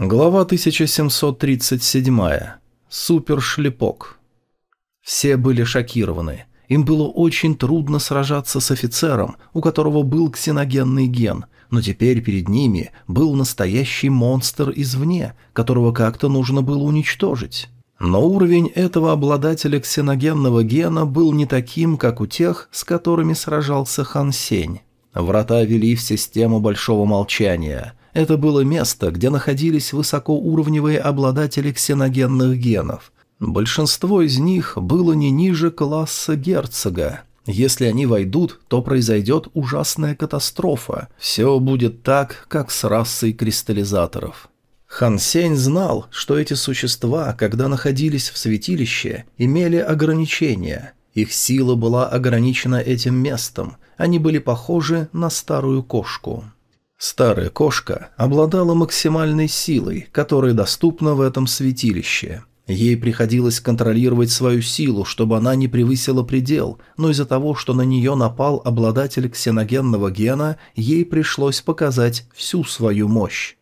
Глава 1737. Супершлепок. Все были шокированы. Им было очень трудно сражаться с офицером, у которого был ксеногенный ген, но теперь перед ними был настоящий монстр извне, которого как-то нужно было уничтожить. Но уровень этого обладателя ксеногенного гена был не таким, как у тех, с которыми сражался Хан Сень. Врата вели в систему Большого Молчания – это было место, где находились высокоуровневые обладатели ксеногенных генов. Большинство из них было не ниже класса герцога. Если они войдут, то произойдет ужасная катастрофа. Все будет так, как с расой кристаллизаторов. Хан Сень знал, что эти существа, когда находились в святилище, имели ограничения. Их сила была ограничена этим местом. Они были похожи на старую кошку. Старая кошка обладала максимальной силой, которая доступна в этом святилище. Ей приходилось контролировать свою силу, чтобы она не превысила предел, но из-за того, что на нее напал обладатель ксеногенного гена, ей пришлось показать всю свою мощь.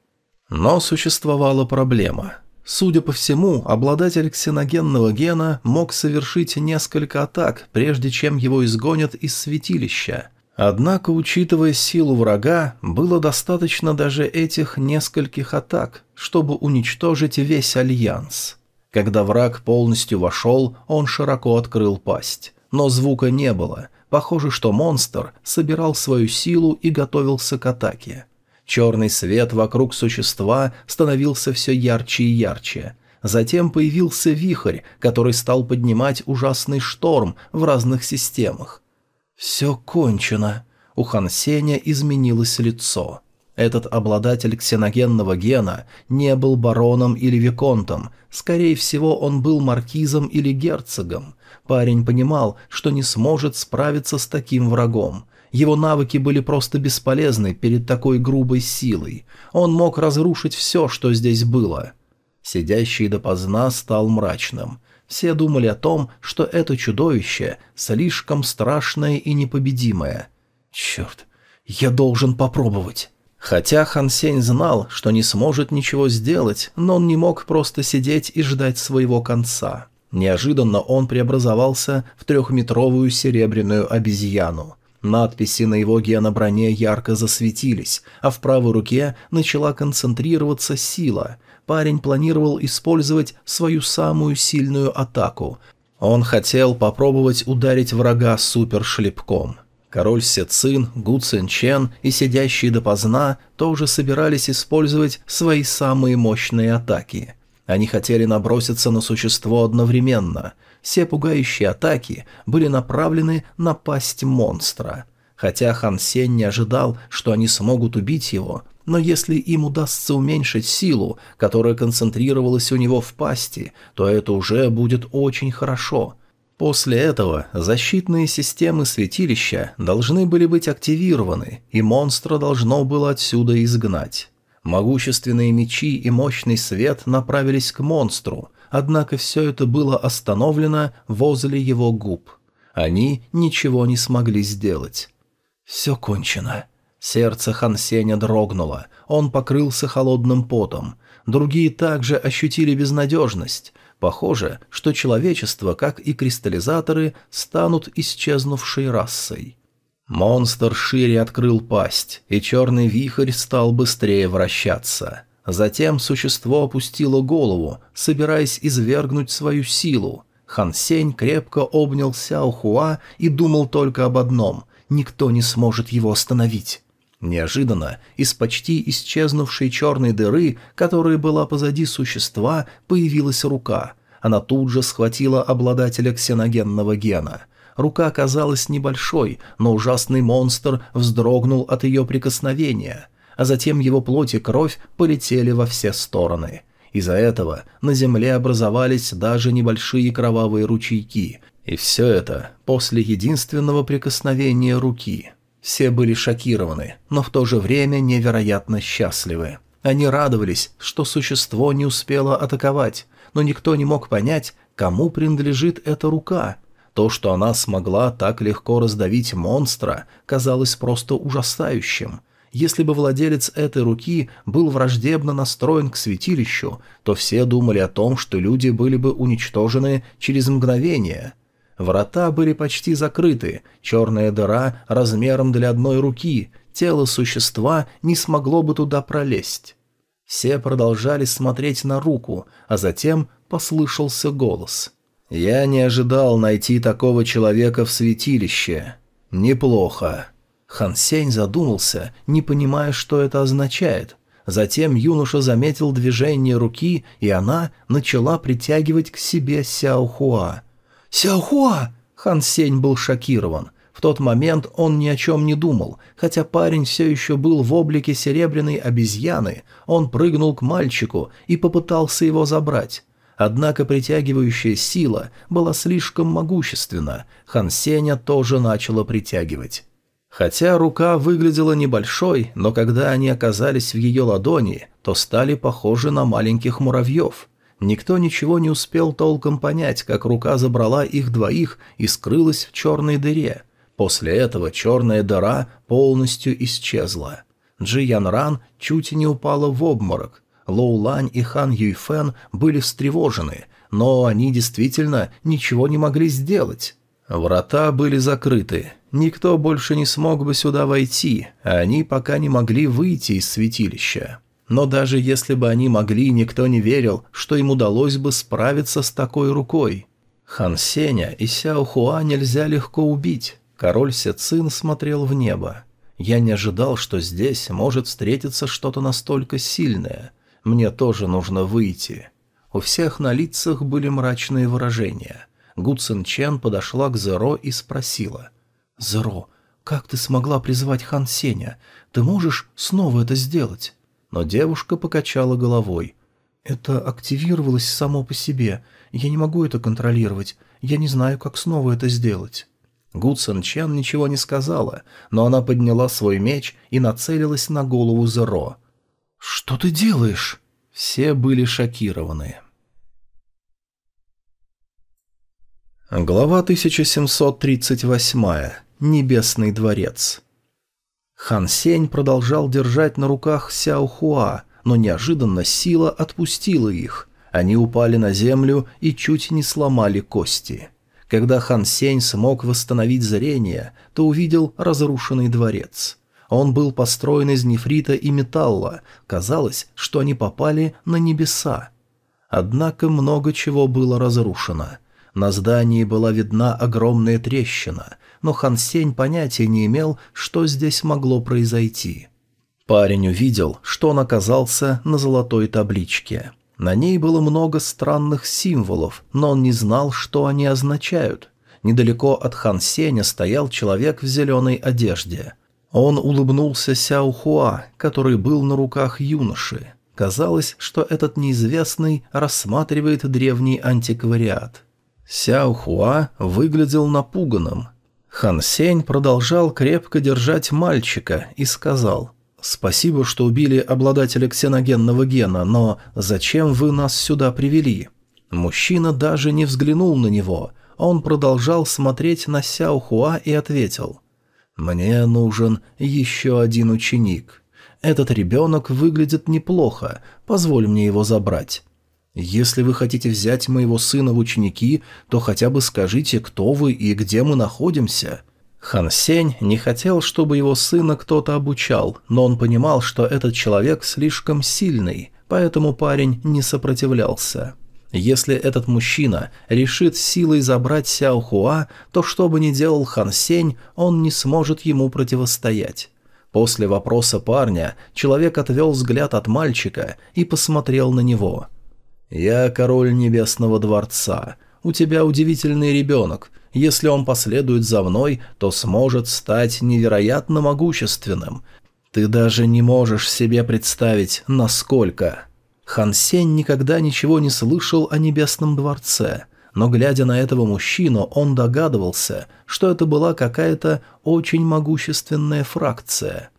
Но существовала проблема. Судя по всему, обладатель ксеногенного гена мог совершить несколько атак, прежде чем его изгонят из святилища – Однако, учитывая силу врага, было достаточно даже этих нескольких атак, чтобы уничтожить весь альянс. Когда враг полностью вошел, он широко открыл пасть. Но звука не было. Похоже, что монстр собирал свою силу и готовился к атаке. Черный свет вокруг существа становился все ярче и ярче. Затем появился вихрь, который стал поднимать ужасный шторм в разных системах. «Все кончено». У Хан Сеня изменилось лицо. Этот обладатель ксеногенного гена не был бароном или виконтом, скорее всего, он был маркизом или герцогом. Парень понимал, что не сможет справиться с таким врагом. Его навыки были просто бесполезны перед такой грубой силой. Он мог разрушить все, что здесь было. Сидящий допоздна стал мрачным. Все думали о том, что это чудовище слишком страшное и непобедимое. Черт, я должен попробовать. Хотя Хан Сень знал, что не сможет ничего сделать, но он не мог просто сидеть и ждать своего конца. Неожиданно он преобразовался в трехметровую серебряную обезьяну. Надписи на его геноброне ярко засветились, а в правой руке начала концентрироваться сила парень планировал использовать свою самую сильную атаку. Он хотел попробовать ударить врага супершлепком. Король Сецин, Гу Цин Чен и сидящие допоздна тоже собирались использовать свои самые мощные атаки. Они хотели наброситься на существо одновременно. Все пугающие атаки были направлены на пасть монстра. Хотя Хан Сень не ожидал, что они смогут убить его, но если им удастся уменьшить силу, которая концентрировалась у него в пасти, то это уже будет очень хорошо. После этого защитные системы святилища должны были быть активированы, и монстра должно было отсюда изгнать. Могущественные мечи и мощный свет направились к монстру, однако все это было остановлено возле его губ. Они ничего не смогли сделать. «Все кончено», Сердце Хансеня дрогнуло, он покрылся холодным потом. Другие также ощутили безнадежность. Похоже, что человечество, как и кристаллизаторы, станут исчезнувшей расой. Монстр шире открыл пасть, и черный вихрь стал быстрее вращаться. Затем существо опустило голову, собираясь извергнуть свою силу. Хан Сень крепко обнял Сяо и думал только об одном – никто не сможет его остановить. Неожиданно из почти исчезнувшей черной дыры, которая была позади существа, появилась рука. Она тут же схватила обладателя ксеногенного гена. Рука оказалась небольшой, но ужасный монстр вздрогнул от ее прикосновения, а затем его плоть и кровь полетели во все стороны. Из-за этого на земле образовались даже небольшие кровавые ручейки, и все это после единственного прикосновения руки – все были шокированы, но в то же время невероятно счастливы. Они радовались, что существо не успело атаковать, но никто не мог понять, кому принадлежит эта рука. То, что она смогла так легко раздавить монстра, казалось просто ужасающим. Если бы владелец этой руки был враждебно настроен к святилищу, то все думали о том, что люди были бы уничтожены через мгновение. Врата были почти закрыты, черная дыра размером для одной руки, тело существа не смогло бы туда пролезть. Все продолжали смотреть на руку, а затем послышался голос. «Я не ожидал найти такого человека в святилище. Неплохо». Хан Сень задумался, не понимая, что это означает. Затем юноша заметил движение руки, и она начала притягивать к себе Сяохуа. «Сяохуа!» Хан Сень был шокирован. В тот момент он ни о чем не думал, хотя парень все еще был в облике серебряной обезьяны, он прыгнул к мальчику и попытался его забрать. Однако притягивающая сила была слишком могущественна, Хан Сеня тоже начала притягивать. Хотя рука выглядела небольшой, но когда они оказались в ее ладони, то стали похожи на маленьких муравьев. Никто ничего не успел толком понять, как рука забрала их двоих и скрылась в черной дыре. После этого черная дыра полностью исчезла. Джи Ян Ран чуть не упала в обморок. Лоу Лань и Хан Юйфэн были встревожены, но они действительно ничего не могли сделать. Врата были закрыты, никто больше не смог бы сюда войти, а они пока не могли выйти из святилища. Но даже если бы они могли, никто не верил, что им удалось бы справиться с такой рукой. Хан Сеня и Сяо Хуа нельзя легко убить. Король Сецин смотрел в небо. Я не ожидал, что здесь может встретиться что-то настолько сильное. Мне тоже нужно выйти. У всех на лицах были мрачные выражения. Гу Цин Чен подошла к Зеро и спросила. «Зеро, как ты смогла призвать Хан Сеня? Ты можешь снова это сделать?» Но девушка покачала головой. «Это активировалось само по себе. Я не могу это контролировать. Я не знаю, как снова это сделать». Гу Цин Чен ничего не сказала, но она подняла свой меч и нацелилась на голову Зеро. «Что ты делаешь?» Все были шокированы. Глава 1738. Небесный дворец. Хан Сень продолжал держать на руках Сяо Хуа, но неожиданно сила отпустила их. Они упали на землю и чуть не сломали кости. Когда Хан Сень смог восстановить зрение, то увидел разрушенный дворец. Он был построен из нефрита и металла, казалось, что они попали на небеса. Однако много чего было разрушено – на здании была видна огромная трещина, но Хан Сень понятия не имел, что здесь могло произойти. Парень увидел, что он оказался на золотой табличке. На ней было много странных символов, но он не знал, что они означают. Недалеко от Хан Сеня стоял человек в зеленой одежде. Он улыбнулся Сяо Хуа, который был на руках юноши. Казалось, что этот неизвестный рассматривает древний антиквариат. Сяо Хуа выглядел напуганным. Хан Сень продолжал крепко держать мальчика и сказал «Спасибо, что убили обладателя ксеногенного гена, но зачем вы нас сюда привели?» Мужчина даже не взглянул на него. Он продолжал смотреть на Сяо Хуа и ответил «Мне нужен еще один ученик. Этот ребенок выглядит неплохо, позволь мне его забрать. Если вы хотите взять моего сына в ученики, то хотя бы скажите, кто вы и где мы находимся». Хан Сень не хотел, чтобы его сына кто-то обучал, но он понимал, что этот человек слишком сильный, поэтому парень не сопротивлялся. Если этот мужчина решит силой забрать Сяо Хуа, то что бы ни делал Хан Сень, он не сможет ему противостоять. После вопроса парня человек отвел взгляд от мальчика и посмотрел на него – «Я король Небесного Дворца. У тебя удивительный ребенок. Если он последует за мной, то сможет стать невероятно могущественным. Ты даже не можешь себе представить, насколько...» Хан Сень никогда ничего не слышал о Небесном Дворце, но, глядя на этого мужчину, он догадывался, что это была какая-то очень могущественная фракция –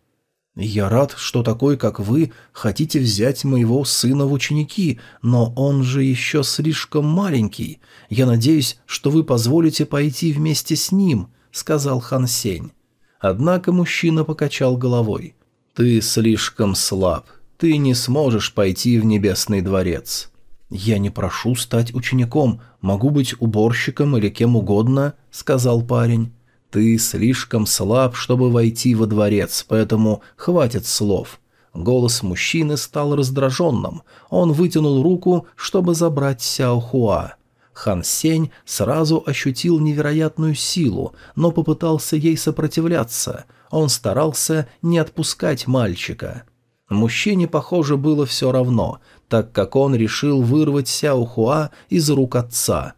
«Я рад, что такой, как вы, хотите взять моего сына в ученики, но он же еще слишком маленький. Я надеюсь, что вы позволите пойти вместе с ним», — сказал Хан Сень. Однако мужчина покачал головой. «Ты слишком слаб. Ты не сможешь пойти в Небесный дворец». «Я не прошу стать учеником, могу быть уборщиком или кем угодно», — сказал парень. «Ты слишком слаб, чтобы войти во дворец, поэтому хватит слов». Голос мужчины стал раздраженным. Он вытянул руку, чтобы забрать Сяо Хуа. Хан Сень сразу ощутил невероятную силу, но попытался ей сопротивляться. Он старался не отпускать мальчика. Мужчине, похоже, было все равно, так как он решил вырвать Сяо Хуа из рук отца.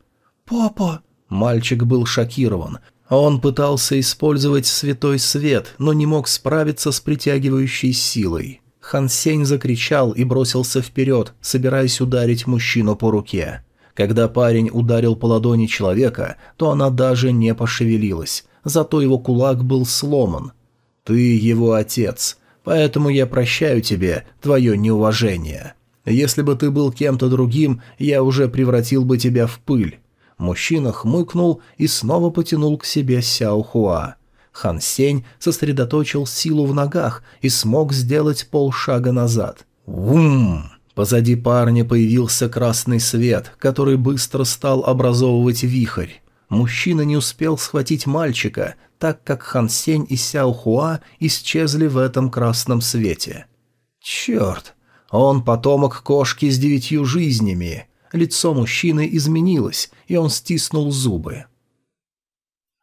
«Папа!» Мальчик был шокирован. Он пытался использовать святой свет, но не мог справиться с притягивающей силой. Хан Сень закричал и бросился вперед, собираясь ударить мужчину по руке. Когда парень ударил по ладони человека, то она даже не пошевелилась, зато его кулак был сломан. «Ты его отец, поэтому я прощаю тебе твое неуважение. Если бы ты был кем-то другим, я уже превратил бы тебя в пыль». Мужчина хмыкнул и снова потянул к себе Сяо Хуа. Хан Сень сосредоточил силу в ногах и смог сделать полшага назад. «Вум!» Позади парня появился красный свет, который быстро стал образовывать вихрь. Мужчина не успел схватить мальчика, так как Хан Сень и Сяо Хуа исчезли в этом красном свете. «Черт! Он потомок кошки с девятью жизнями!» Лицо мужчины изменилось, и он стиснул зубы.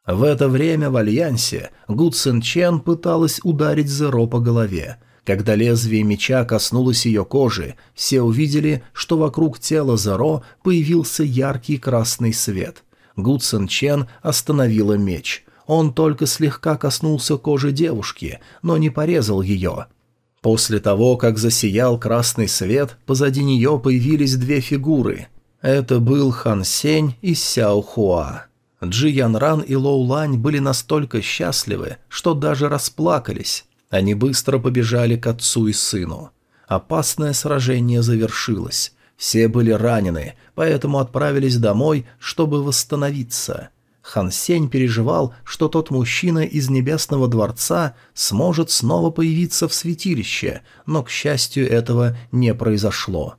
В это время в Альянсе Гу Цин Чен пыталась ударить Зеро по голове. Когда лезвие меча коснулось ее кожи, все увидели, что вокруг тела Зеро появился яркий красный свет. Гу Цин Чен остановила меч. Он только слегка коснулся кожи девушки, но не порезал ее. После того, как засиял красный свет, позади нее появились две фигуры. Это был Хан Сень и Сяо Хуа. Джи Ян Ран и Лоу Лань были настолько счастливы, что даже расплакались. Они быстро побежали к отцу и сыну. Опасное сражение завершилось. Все были ранены, поэтому отправились домой, чтобы восстановиться. Хан Сень переживал, что тот мужчина из Небесного Дворца сможет снова появиться в святилище, но, к счастью, этого не произошло.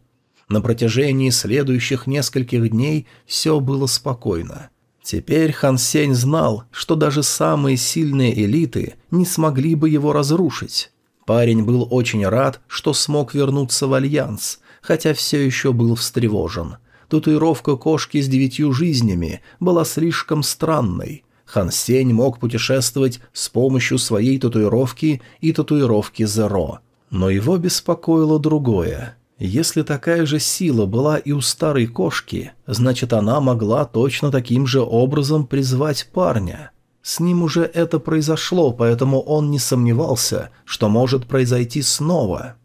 На протяжении следующих нескольких дней все было спокойно. Теперь Хан Сень знал, что даже самые сильные элиты не смогли бы его разрушить. Парень был очень рад, что смог вернуться в Альянс, хотя все еще был встревожен – татуировка кошки с девятью жизнями была слишком странной. Хан Сень мог путешествовать с помощью своей татуировки и татуировки Зеро. Но его беспокоило другое. Если такая же сила была и у старой кошки, значит она могла точно таким же образом призвать парня. С ним уже это произошло, поэтому он не сомневался, что может произойти снова.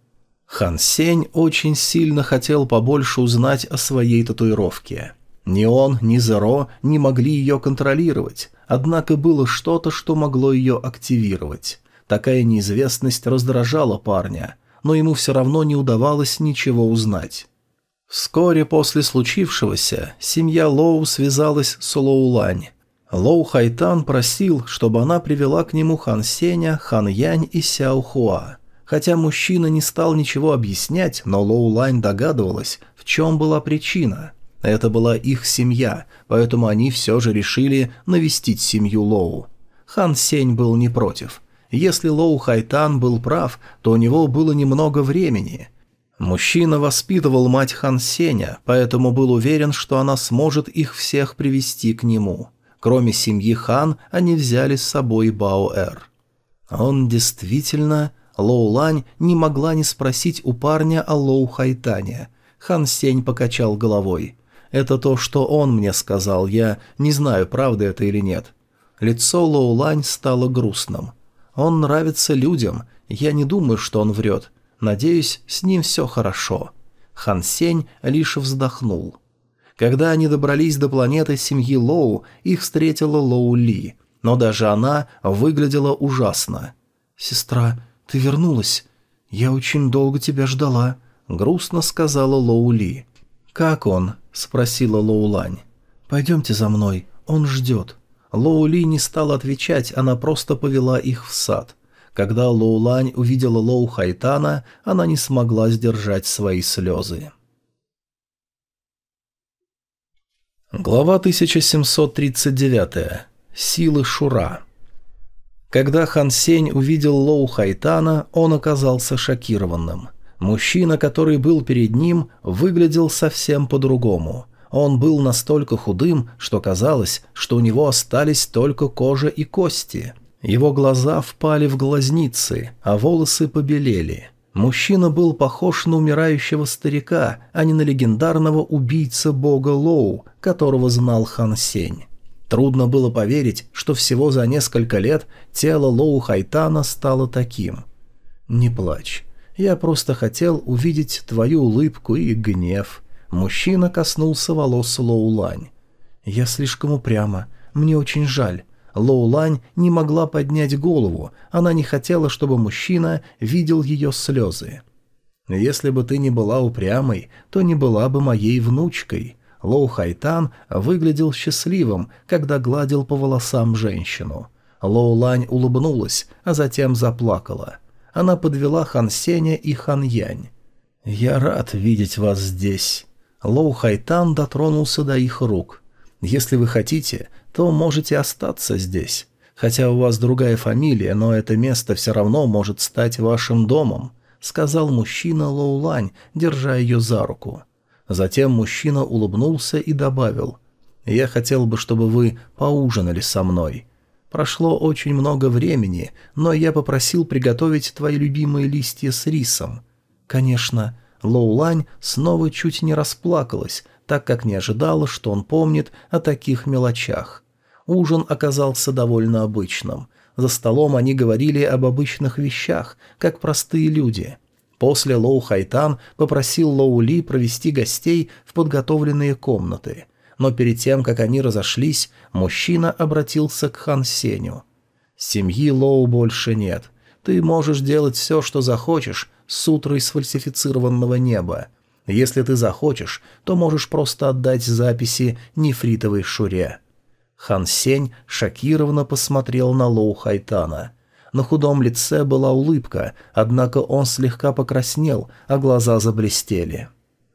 Хан Сень очень сильно хотел побольше узнать о своей татуировке. Ни он, ни Зеро не могли ее контролировать, однако было что-то, что могло ее активировать. Такая неизвестность раздражала парня, но ему все равно не удавалось ничего узнать. Вскоре после случившегося семья Лоу связалась с Лоу Лань. Лоу Хайтан просил, чтобы она привела к нему Хан Сеня, Хан Янь и Сяо Хуа. Хотя мужчина не стал ничего объяснять, но Лоу Лайн догадывалась, в чем была причина. Это была их семья, поэтому они все же решили навестить семью Лоу. Хан Сень был не против. Если Лоу Хайтан был прав, то у него было немного времени. Мужчина воспитывал мать Хан Сеня, поэтому был уверен, что она сможет их всех привести к нему. Кроме семьи Хан, они взяли с собой Баоэр. Он действительно Лоу Лань не могла не спросить у парня о Лоу Хайтане. Хан Сень покачал головой. «Это то, что он мне сказал, я не знаю, правда это или нет». Лицо Лоу Лань стало грустным. «Он нравится людям, я не думаю, что он врет. Надеюсь, с ним все хорошо». Хан Сень лишь вздохнул. Когда они добрались до планеты семьи Лоу, их встретила Лоу Ли, но даже она выглядела ужасно. «Сестра, «Ты вернулась. Я очень долго тебя ждала», — грустно сказала Лоу Ли. «Как он?» — спросила Лоу Лань. «Пойдемте за мной, он ждет». Лоу Ли не стала отвечать, она просто повела их в сад. Когда Лоулань увидела Лоу Хайтана, она не смогла сдержать свои слезы. Глава 1739. Силы Шура. Когда Хан Сень увидел Лоу Хайтана, он оказался шокированным. Мужчина, который был перед ним, выглядел совсем по-другому. Он был настолько худым, что казалось, что у него остались только кожа и кости. Его глаза впали в глазницы, а волосы побелели. Мужчина был похож на умирающего старика, а не на легендарного убийца бога Лоу, которого знал Хан Сень. Трудно было поверить, что всего за несколько лет тело Лоу Хайтана стало таким. «Не плачь. Я просто хотел увидеть твою улыбку и гнев». Мужчина коснулся волос Лоу Лань. «Я слишком упряма. Мне очень жаль. Лоулань не могла поднять голову, она не хотела, чтобы мужчина видел ее слезы. «Если бы ты не была упрямой, то не была бы моей внучкой». Лоу Хайтан выглядел счастливым, когда гладил по волосам женщину. Лоу Лань улыбнулась, а затем заплакала. Она подвела Хан Сеня и Хан Янь. «Я рад видеть вас здесь». Лоу Хайтан дотронулся до их рук. «Если вы хотите, то можете остаться здесь. Хотя у вас другая фамилия, но это место все равно может стать вашим домом», — сказал мужчина Лоулань, держа ее за руку. Затем мужчина улыбнулся и добавил, «Я хотел бы, чтобы вы поужинали со мной. Прошло очень много времени, но я попросил приготовить твои любимые листья с рисом». Конечно, Лоулань снова чуть не расплакалась, так как не ожидала, что он помнит о таких мелочах. Ужин оказался довольно обычным. За столом они говорили об обычных вещах, как простые люди. После Лоу Хайтан попросил Лоу Ли провести гостей в подготовленные комнаты. Но перед тем, как они разошлись, мужчина обратился к Хан Сеню. «Семьи Лоу больше нет. Ты можешь делать все, что захочешь, с утрой сфальсифицированного неба. Если ты захочешь, то можешь просто отдать записи нефритовой шуре». Хан Сень шокированно посмотрел на Лоу Хайтана. На худом лице была улыбка, однако он слегка покраснел, а глаза заблестели.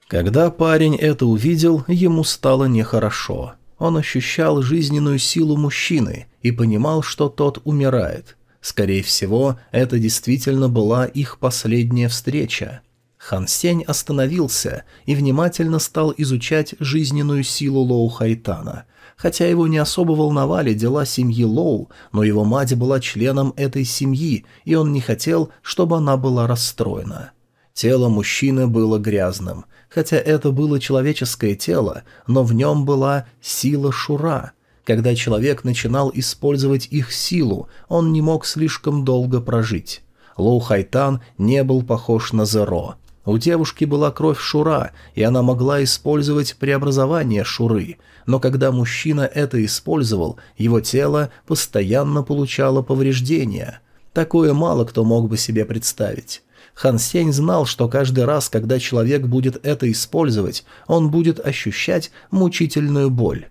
Когда парень это увидел, ему стало нехорошо. Он ощущал жизненную силу мужчины и понимал, что тот умирает. Скорее всего, это действительно была их последняя встреча. Хан Сень остановился и внимательно стал изучать жизненную силу Лоу Хайтана – Хотя его не особо волновали дела семьи Лоу, но его мать была членом этой семьи, и он не хотел, чтобы она была расстроена. Тело мужчины было грязным. Хотя это было человеческое тело, но в нем была сила Шура. Когда человек начинал использовать их силу, он не мог слишком долго прожить. Лоу Хайтан не был похож на Зеро. У девушки была кровь Шура, и она могла использовать преобразование Шуры, но когда мужчина это использовал, его тело постоянно получало повреждения. Такое мало кто мог бы себе представить. Хан Сень знал, что каждый раз, когда человек будет это использовать, он будет ощущать мучительную боль.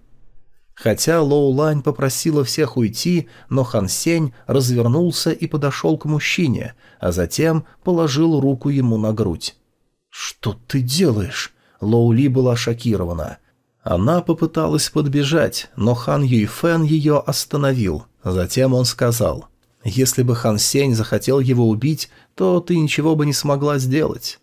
Хотя Лоу Лань попросила всех уйти, но Хан Сень развернулся и подошел к мужчине, а затем положил руку ему на грудь. «Что ты делаешь?» Лоу Ли была шокирована. Она попыталась подбежать, но Хан Юйфэн ее остановил. Затем он сказал, «Если бы Хан Сень захотел его убить, то ты ничего бы не смогла сделать».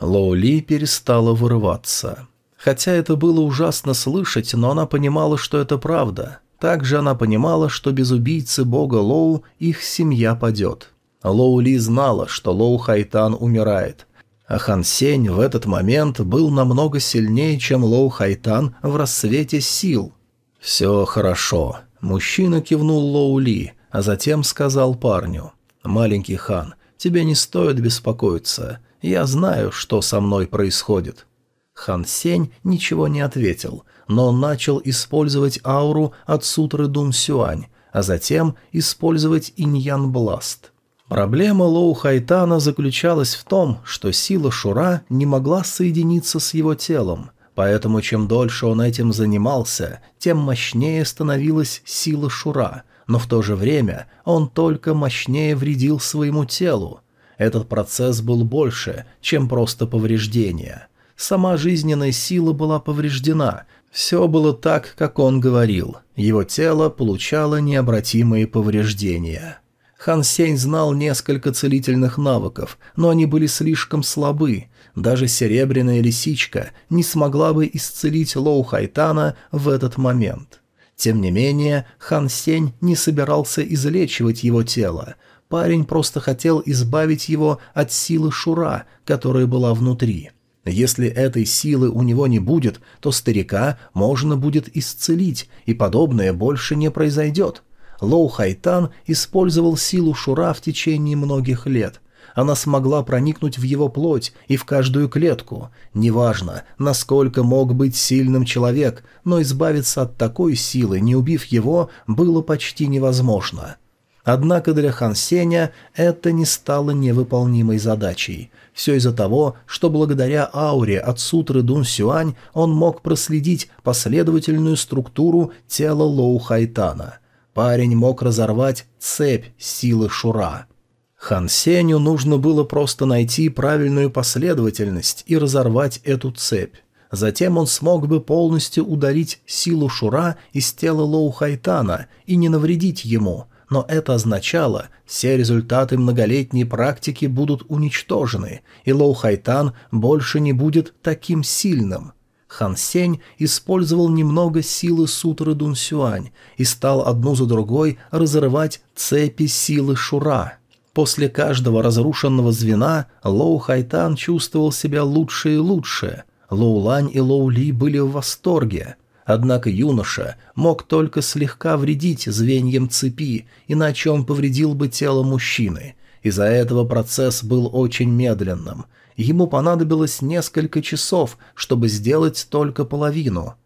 Лоу Ли перестала вырываться. Хотя это было ужасно слышать, но она понимала, что это правда. Также она понимала, что без убийцы бога Лоу их семья падет. Лоу Ли знала, что Лоу Хайтан умирает, а Хан Сень в этот момент был намного сильнее, чем Лоу Хайтан в рассвете сил. «Все хорошо». Мужчина кивнул Лоу Ли, а затем сказал парню. «Маленький хан, тебе не стоит беспокоиться. Я знаю, что со мной происходит». Хан Сень ничего не ответил, но начал использовать ауру от сутры Дун Сюань, а затем использовать Иньян Бласт. Проблема Лоу Хайтана заключалась в том, что сила Шура не могла соединиться с его телом, поэтому чем дольше он этим занимался, тем мощнее становилась сила Шура, но в то же время он только мощнее вредил своему телу. Этот процесс был больше, чем просто повреждение. Сама жизненная сила была повреждена, все было так, как он говорил. Его тело получало необратимые повреждения. Хан Сень знал несколько целительных навыков, но они были слишком слабы. Даже серебряная лисичка не смогла бы исцелить Лоу Хайтана в этот момент. Тем не менее, Хан Сень не собирался излечивать его тело. Парень просто хотел избавить его от силы Шура, которая была внутри. Если этой силы у него не будет, то старика можно будет исцелить, и подобное больше не произойдет. Лоу Хайтан использовал силу Шура в течение многих лет. Она смогла проникнуть в его плоть и в каждую клетку. Неважно, насколько мог быть сильным человек, но избавиться от такой силы, не убив его, было почти невозможно. Однако для Хан Сеня это не стало невыполнимой задачей. Все из-за того, что благодаря ауре от сутры Дун Сюань он мог проследить последовательную структуру тела Лоу Хайтана. Парень мог разорвать цепь силы Шура. Хан Сеню нужно было просто найти правильную последовательность и разорвать эту цепь. Затем он смог бы полностью удалить силу Шура из тела Лоу Хайтана и не навредить ему – но это означало, все результаты многолетней практики будут уничтожены, и Лоу Хайтан больше не будет таким сильным. Хан Сень использовал немного силы сутры Дун Сюань и стал одну за другой разрывать цепи силы Шура. После каждого разрушенного звена Лоу Хайтан чувствовал себя лучше и лучше. Лоу Лань и Лоу Ли были в восторге – Однако юноша мог только слегка вредить звеньям цепи, иначе он повредил бы тело мужчины. Из-за этого процесс был очень медленным. Ему понадобилось несколько часов, чтобы сделать только половину.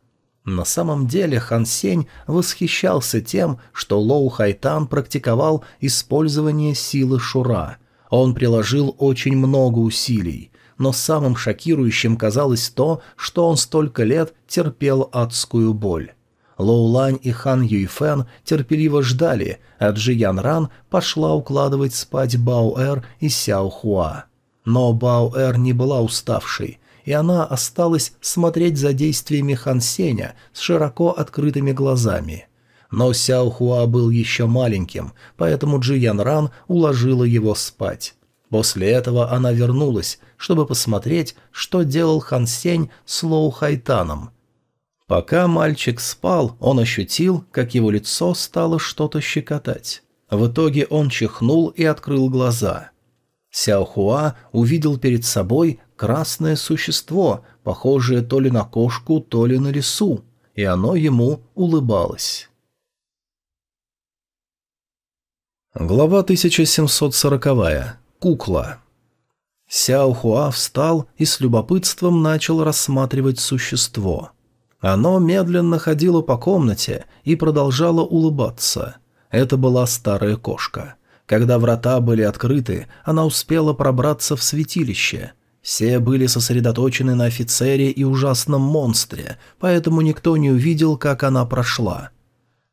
На самом деле Хан Сень восхищался тем, что Лоу Хайтан практиковал использование силы Шура. Он приложил очень много усилий но самым шокирующим казалось то, что он столько лет терпел адскую боль. Лоу Лань и Хан Юйфэн терпеливо ждали, а Джи Ян Ран пошла укладывать спать Баоэр и Сяо Хуа. Но Баоэр не была уставшей, и она осталась смотреть за действиями Хан Сеня с широко открытыми глазами. Но Сяо Хуа был еще маленьким, поэтому Джи Ян Ран уложила его спать. После этого она вернулась, чтобы посмотреть, что делал Хан Сень с Лоу Хайтаном. Пока мальчик спал, он ощутил, как его лицо стало что-то щекотать. В итоге он чихнул и открыл глаза. Сяо Хуа увидел перед собой красное существо, похожее то ли на кошку, то ли на лису, и оно ему улыбалось. Глава 1740 кукла. Сяо Хуа встал и с любопытством начал рассматривать существо. Оно медленно ходило по комнате и продолжало улыбаться. Это была старая кошка. Когда врата были открыты, она успела пробраться в святилище. Все были сосредоточены на офицере и ужасном монстре, поэтому никто не увидел, как она прошла.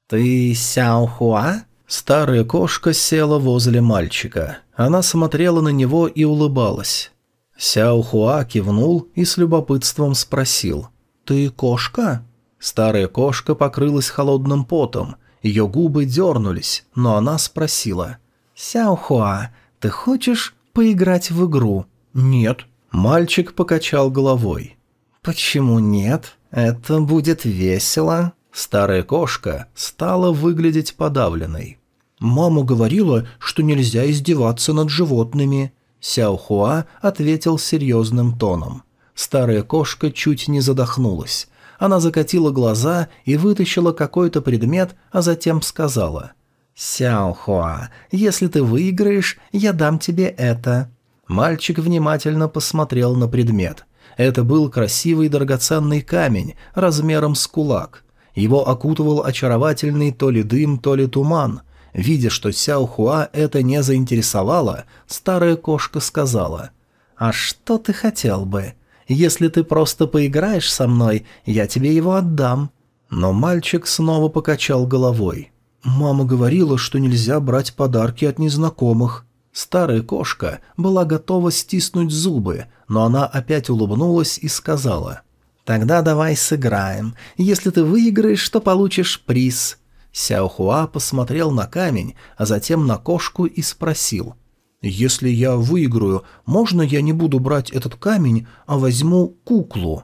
«Ты Сяо Хуа?» Старая кошка села возле мальчика. Она смотрела на него и улыбалась. Сяо Хуа кивнул и с любопытством спросил. «Ты кошка?» Старая кошка покрылась холодным потом. Ее губы дернулись, но она спросила. «Сяо Хуа, ты хочешь поиграть в игру?» «Нет». Мальчик покачал головой. «Почему нет? Это будет весело». Старая кошка стала выглядеть подавленной. «Мама говорила, что нельзя издеваться над животными», — Сяо Хуа ответил серьезным тоном. Старая кошка чуть не задохнулась. Она закатила глаза и вытащила какой-то предмет, а затем сказала. «Сяо Хуа, если ты выиграешь, я дам тебе это». Мальчик внимательно посмотрел на предмет. Это был красивый драгоценный камень размером с кулак. Его окутывал очаровательный то ли дым, то ли туман — Видя, что Сяо Хуа это не заинтересовало, старая кошка сказала, «А что ты хотел бы? Если ты просто поиграешь со мной, я тебе его отдам». Но мальчик снова покачал головой. «Мама говорила, что нельзя брать подарки от незнакомых». Старая кошка была готова стиснуть зубы, но она опять улыбнулась и сказала. «Тогда давай сыграем. Если ты выиграешь, то получишь приз». Сяохуа посмотрел на камень, а затем на кошку и спросил. «Если я выиграю, можно я не буду брать этот камень, а возьму куклу?»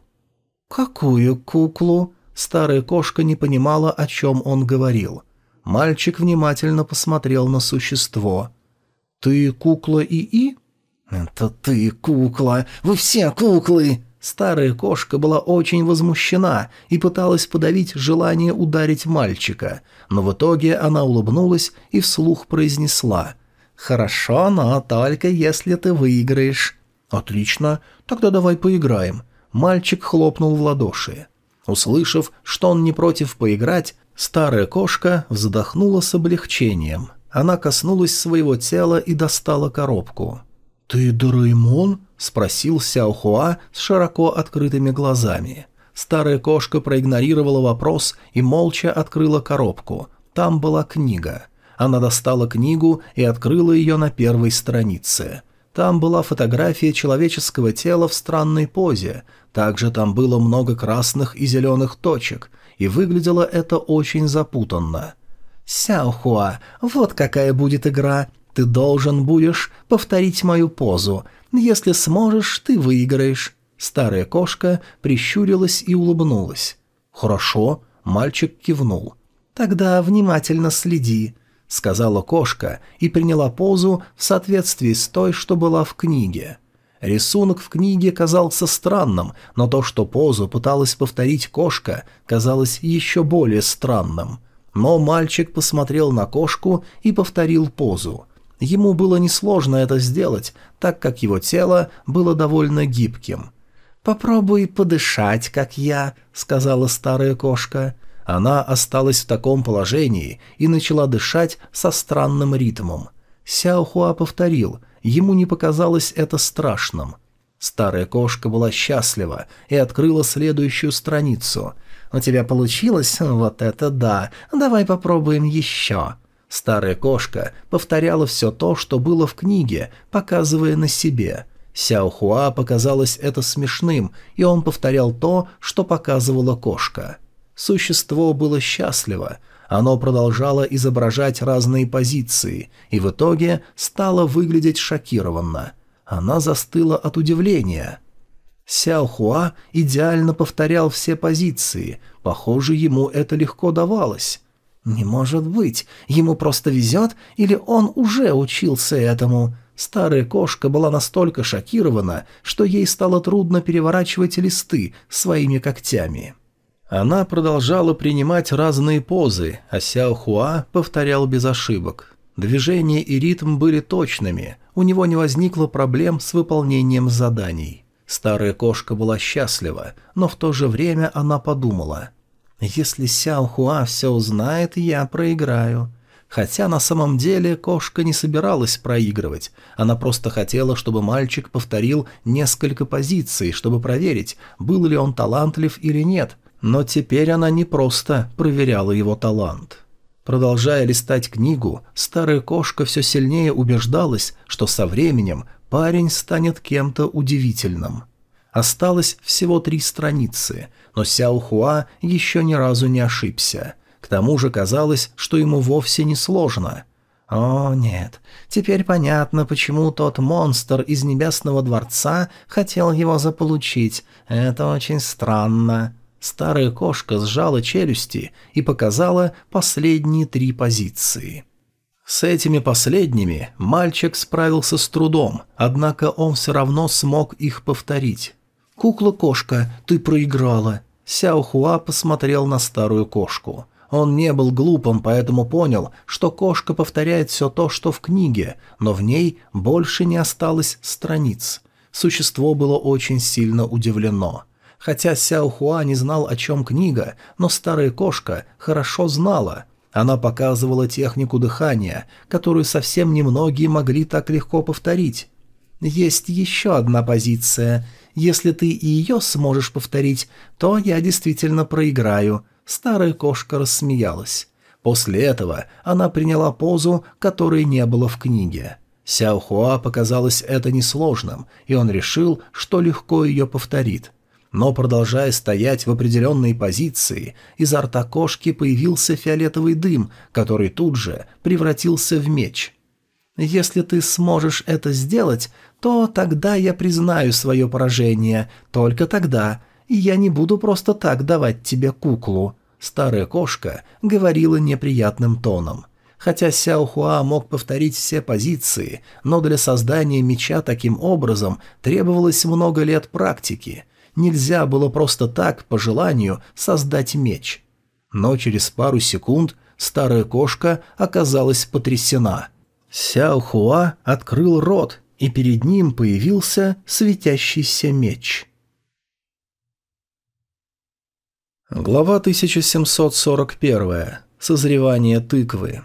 «Какую куклу?» Старая кошка не понимала, о чем он говорил. Мальчик внимательно посмотрел на существо. «Ты кукла ИИ?» «Это ты кукла! Вы все куклы!» Старая кошка была очень возмущена и пыталась подавить желание ударить мальчика, но в итоге она улыбнулась и вслух произнесла «Хорошо, но только если ты выиграешь». «Отлично, тогда давай поиграем». Мальчик хлопнул в ладоши. Услышав, что он не против поиграть, старая кошка вздохнула с облегчением. Она коснулась своего тела и достала коробку. «Ты Дораймон?» — спросил Сяохуа с широко открытыми глазами. Старая кошка проигнорировала вопрос и молча открыла коробку. Там была книга. Она достала книгу и открыла ее на первой странице. Там была фотография человеческого тела в странной позе, также там было много красных и зеленых точек, и выглядело это очень запутанно. «Сяохуа, вот какая будет игра. Ты должен будешь повторить мою позу. Если сможешь, ты выиграешь». Старая кошка прищурилась и улыбнулась. «Хорошо», — мальчик кивнул. «Тогда внимательно следи», — сказала кошка и приняла позу в соответствии с той, что была в книге. Рисунок в книге казался странным, но то, что позу пыталась повторить кошка, казалось еще более странным. Но мальчик посмотрел на кошку и повторил позу. Ему было несложно это сделать, так как его тело было довольно гибким. «Попробуй подышать, как я», — сказала старая кошка. Она осталась в таком положении и начала дышать со странным ритмом. Сяохуа повторил — Ему не показалось это страшным. Старая кошка была счастлива и открыла следующую страницу. «У тебя получилось? Вот это да! Давай попробуем еще!» Старая кошка повторяла все то, что было в книге, показывая на себе. Сяохуа показалось это смешным, и он повторял то, что показывала кошка. Существо было счастливо — оно продолжало изображать разные позиции и в итоге стало выглядеть шокированно. Она застыла от удивления. Сяо Хуа идеально повторял все позиции. Похоже, ему это легко давалось. «Не может быть. Ему просто везет, или он уже учился этому?» Старая кошка была настолько шокирована, что ей стало трудно переворачивать листы своими когтями. Она продолжала принимать разные позы, а Сяо Хуа повторял без ошибок. Движения и ритм были точными, у него не возникло проблем с выполнением заданий. Старая кошка была счастлива, но в то же время она подумала. «Если Сяо Хуа все узнает, я проиграю». Хотя на самом деле кошка не собиралась проигрывать, она просто хотела, чтобы мальчик повторил несколько позиций, чтобы проверить, был ли он талантлив или нет – но теперь она не просто проверяла его талант. Продолжая листать книгу, старая кошка все сильнее убеждалась, что со временем парень станет кем-то удивительным. Осталось всего три страницы, но Сяо Хуа еще ни разу не ошибся. К тому же казалось, что ему вовсе не сложно. О, нет, теперь понятно, почему тот монстр из Небесного Дворца хотел его заполучить. Это очень странно. Старая кошка сжала челюсти и показала последние три позиции. С этими последними мальчик справился с трудом, однако он все равно смог их повторить. «Кукла-кошка, ты проиграла!» Сяо Хуа посмотрел на старую кошку. Он не был глупым, поэтому понял, что кошка повторяет все то, что в книге, но в ней больше не осталось страниц. Существо было очень сильно удивлено – Хотя Сяо Хуа не знал, о чем книга, но старая кошка хорошо знала. Она показывала технику дыхания, которую совсем немногие могли так легко повторить. «Есть еще одна позиция. Если ты и ее сможешь повторить, то я действительно проиграю», — старая кошка рассмеялась. После этого она приняла позу, которой не было в книге. Сяо Хуа показалось это несложным, и он решил, что легко ее повторит. Но, продолжая стоять в определенной позиции, изо рта кошки появился фиолетовый дым, который тут же превратился в меч. «Если ты сможешь это сделать, то тогда я признаю свое поражение, только тогда, и я не буду просто так давать тебе куклу». Старая кошка говорила неприятным тоном. Хотя Сяо Хуа мог повторить все позиции, но для создания меча таким образом требовалось много лет практики. Нельзя было просто так, по желанию, создать меч. Но через пару секунд старая кошка оказалась потрясена. Сяо Хуа открыл рот, и перед ним появился светящийся меч. Глава 1741. Созревание тыквы.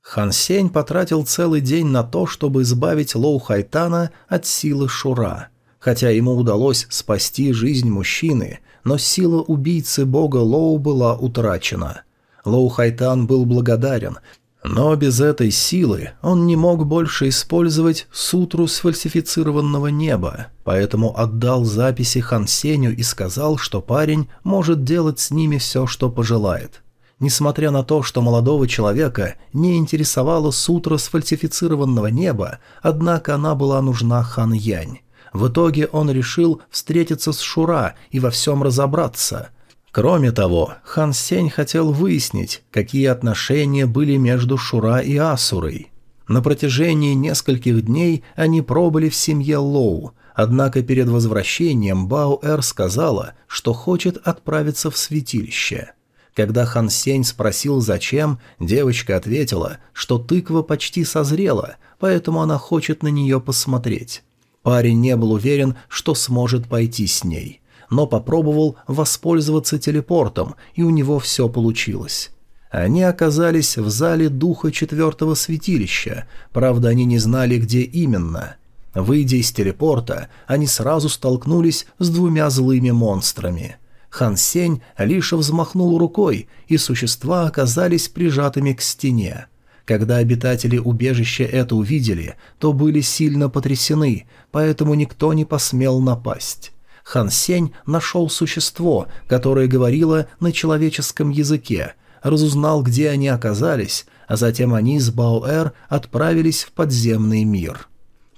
Хан Сень потратил целый день на то, чтобы избавить Лоу Хайтана от силы Шура. Хотя ему удалось спасти жизнь мужчины, но сила убийцы бога Лоу была утрачена. Лоу Хайтан был благодарен, но без этой силы он не мог больше использовать сутру сфальсифицированного неба, поэтому отдал записи Хан Сеню и сказал, что парень может делать с ними все, что пожелает. Несмотря на то, что молодого человека не интересовала сутра сфальсифицированного неба, однако она была нужна Хан Янь. В итоге он решил встретиться с Шура и во всем разобраться – Кроме того, Хан Сень хотел выяснить, какие отношения были между Шура и Асурой. На протяжении нескольких дней они пробыли в семье Лоу, однако перед возвращением Бао-Эр сказала, что хочет отправиться в святилище. Когда Хан Сень спросил, зачем, девочка ответила, что тыква почти созрела, поэтому она хочет на нее посмотреть. Парень не был уверен, что сможет пойти с ней но попробовал воспользоваться телепортом, и у него все получилось. Они оказались в зале духа четвертого святилища, правда, они не знали, где именно. Выйдя из телепорта, они сразу столкнулись с двумя злыми монстрами. Хан Сень лишь взмахнул рукой, и существа оказались прижатыми к стене. Когда обитатели убежища это увидели, то были сильно потрясены, поэтому никто не посмел напасть. Хан Сень нашел существо, которое говорило на человеческом языке, разузнал, где они оказались, а затем они с Баоэр отправились в подземный мир.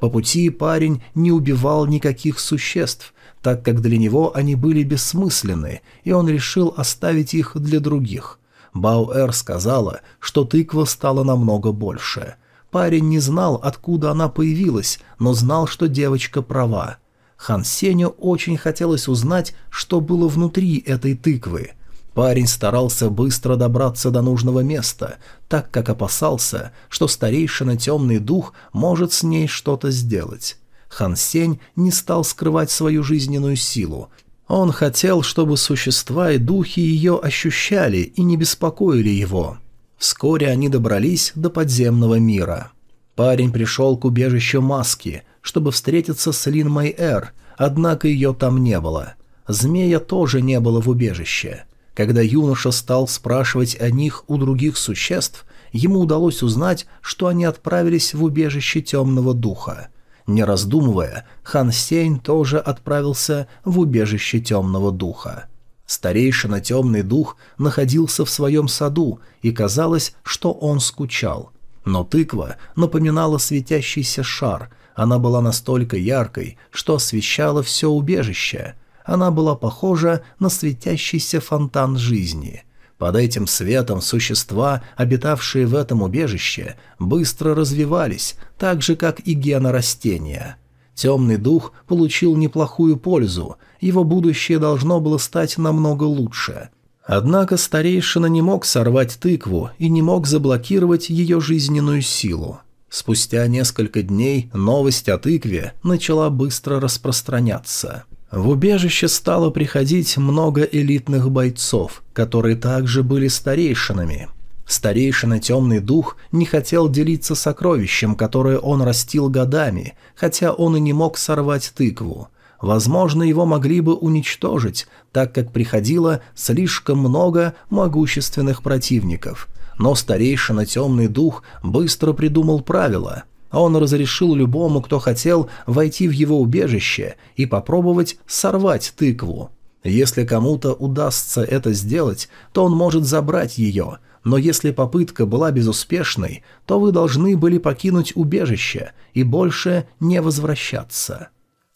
По пути парень не убивал никаких существ, так как для него они были бессмысленны, и он решил оставить их для других. Баоэр сказала, что тыква стала намного больше. Парень не знал, откуда она появилась, но знал, что девочка права. Хан Сеню очень хотелось узнать, что было внутри этой тыквы. Парень старался быстро добраться до нужного места, так как опасался, что старейшина Темный Дух может с ней что-то сделать. Хан Сень не стал скрывать свою жизненную силу. Он хотел, чтобы существа и духи ее ощущали и не беспокоили его. Вскоре они добрались до подземного мира. Парень пришел к убежищу маски, чтобы встретиться с Лин Мэй Эр, однако ее там не было. Змея тоже не было в убежище. Когда юноша стал спрашивать о них у других существ, ему удалось узнать, что они отправились в убежище темного духа. Не раздумывая, Хан Сень тоже отправился в убежище темного духа. Старейшина темный дух находился в своем саду, и казалось, что он скучал. Но тыква напоминала светящийся шар, она была настолько яркой, что освещала все убежище. Она была похожа на светящийся фонтан жизни. Под этим светом существа, обитавшие в этом убежище, быстро развивались, так же, как и генорастения. Темный дух получил неплохую пользу, его будущее должно было стать намного лучше. Однако старейшина не мог сорвать тыкву и не мог заблокировать ее жизненную силу. Спустя несколько дней новость о тыкве начала быстро распространяться. В убежище стало приходить много элитных бойцов, которые также были старейшинами. Старейшина Темный Дух не хотел делиться сокровищем, которое он растил годами, хотя он и не мог сорвать тыкву. Возможно, его могли бы уничтожить, так как приходило слишком много могущественных противников – Но старейшина Темный Дух быстро придумал правила. Он разрешил любому, кто хотел, войти в его убежище и попробовать сорвать тыкву. Если кому-то удастся это сделать, то он может забрать ее, но если попытка была безуспешной, то вы должны были покинуть убежище и больше не возвращаться.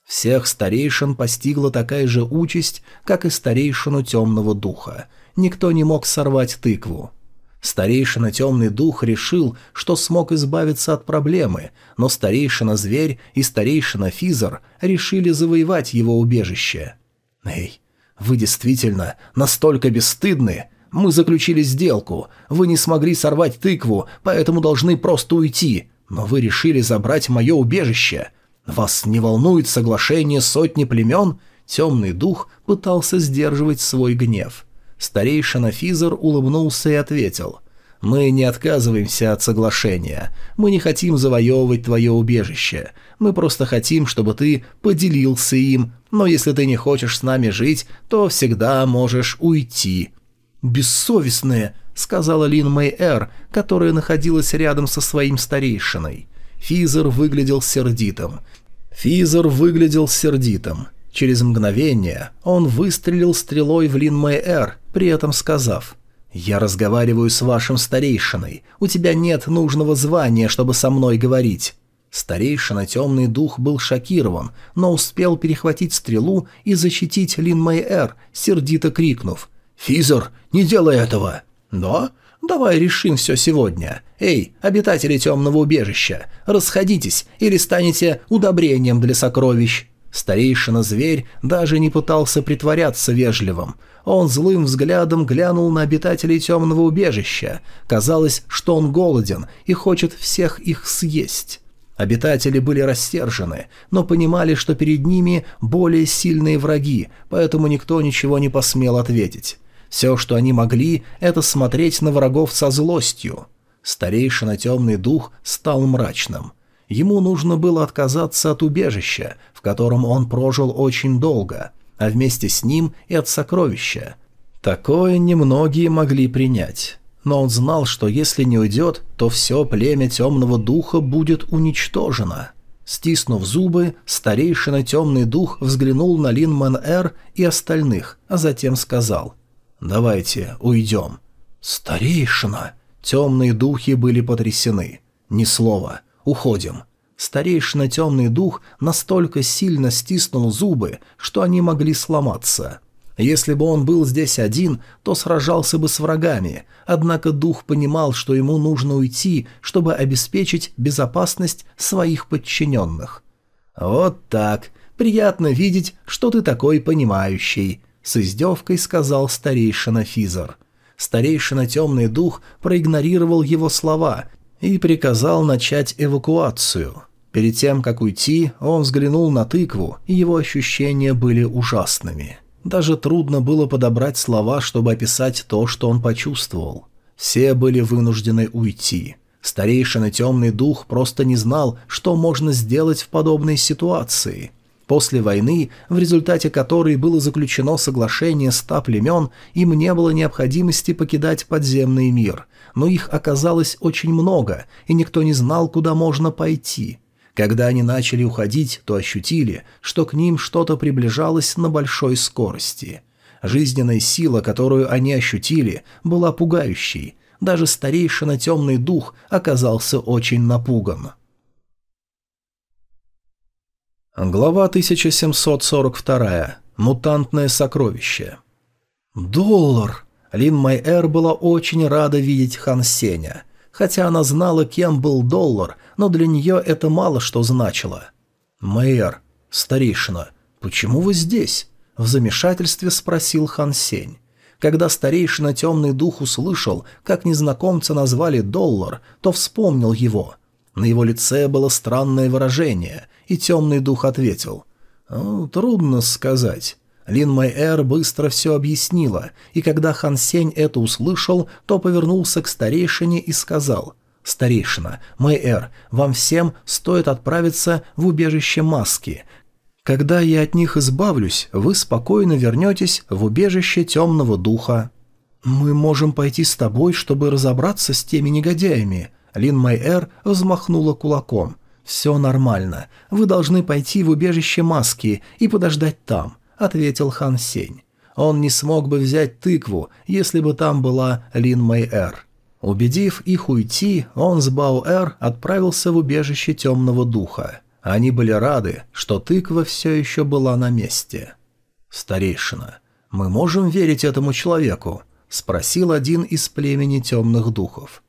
Всех старейшин постигла такая же участь, как и старейшину темного духа. Никто не мог сорвать тыкву. Старейшина Темный Дух решил, что смог избавиться от проблемы, но старейшина Зверь и старейшина Физер решили завоевать его убежище. «Эй, вы действительно настолько бесстыдны? Мы заключили сделку, вы не смогли сорвать тыкву, поэтому должны просто уйти, но вы решили забрать мое убежище. Вас не волнует соглашение сотни племен?» Темный Дух пытался сдерживать свой гнев – Старейшина Физер улыбнулся и ответил. «Мы не отказываемся от соглашения. Мы не хотим завоевывать твое убежище. Мы просто хотим, чтобы ты поделился им, но если ты не хочешь с нами жить, то всегда можешь уйти». «Бессовестные», — сказала Лин Мэй Эр, которая находилась рядом со своим старейшиной. Физер выглядел сердитым. Физер выглядел сердитым. Через мгновение он выстрелил стрелой в Лин Мэй-Эр, при этом сказав «Я разговариваю с вашим старейшиной. У тебя нет нужного звания, чтобы со мной говорить». Старейшина Темный Дух был шокирован, но успел перехватить стрелу и защитить Лин Мэй-Эр, сердито крикнув «Физер, не делай этого!» «Но? Давай решим все сегодня. Эй, обитатели темного убежища, расходитесь или станете удобрением для сокровищ». Старейшина-зверь даже не пытался притворяться вежливым. Он злым взглядом глянул на обитателей темного убежища. Казалось, что он голоден и хочет всех их съесть. Обитатели были рассержены, но понимали, что перед ними более сильные враги, поэтому никто ничего не посмел ответить. Все, что они могли, это смотреть на врагов со злостью. Старейшина темный дух стал мрачным. Ему нужно было отказаться от убежища, в котором он прожил очень долго, а вместе с ним и от сокровища. Такое немногие могли принять. Но он знал, что если не уйдет, то все племя темного духа будет уничтожено. Стиснув зубы, старейшина темный дух взглянул на Лин Мэн Эр и остальных, а затем сказал «Давайте уйдем». «Старейшина!» Темные духи были потрясены. Ни слова. Уходим. Старейшина темный дух настолько сильно стиснул зубы, что они могли сломаться. Если бы он был здесь один, то сражался бы с врагами, однако дух понимал, что ему нужно уйти, чтобы обеспечить безопасность своих подчиненных. «Вот так. Приятно видеть, что ты такой понимающий», — с издевкой сказал старейшина Физер. Старейшина Темный Дух проигнорировал его слова и приказал начать эвакуацию. Перед тем, как уйти, он взглянул на тыкву, и его ощущения были ужасными. Даже трудно было подобрать слова, чтобы описать то, что он почувствовал. Все были вынуждены уйти. Старейшина Темный Дух просто не знал, что можно сделать в подобной ситуации. После войны, в результате которой было заключено соглашение ста племен, им не было необходимости покидать подземный мир – но их оказалось очень много, и никто не знал, куда можно пойти. Когда они начали уходить, то ощутили, что к ним что-то приближалось на большой скорости. Жизненная сила, которую они ощутили, была пугающей. Даже старейшина темный дух оказался очень напуган. Глава 1742. Мутантное сокровище. «Доллар!» Лин Майэр была очень рада видеть Хан Сеня. Хотя она знала, кем был доллар, но для нее это мало что значило. «Майэр, старейшина, почему вы здесь?» – в замешательстве спросил Хан Сень. Когда старейшина Темный Дух услышал, как незнакомца назвали доллар, то вспомнил его. На его лице было странное выражение, и Темный Дух ответил. «Трудно сказать. Лин Майэр быстро все объяснила, и когда Хан Сень это услышал, то повернулся к старейшине и сказал «Старейшина, Майэр, вам всем стоит отправиться в убежище маски. Когда я от них избавлюсь, вы спокойно вернетесь в убежище темного духа». «Мы можем пойти с тобой, чтобы разобраться с теми негодяями». Лин Майэр взмахнула кулаком. «Все нормально. Вы должны пойти в убежище маски и подождать там», — ответил Хан Сень. Он не смог бы взять тыкву, если бы там была Лин Майэр. Убедив их уйти, он с Баоэр отправился в убежище темного духа. Они были рады, что тыква все еще была на месте. «Старейшина, мы можем верить этому человеку?» — спросил один из племени темных духов.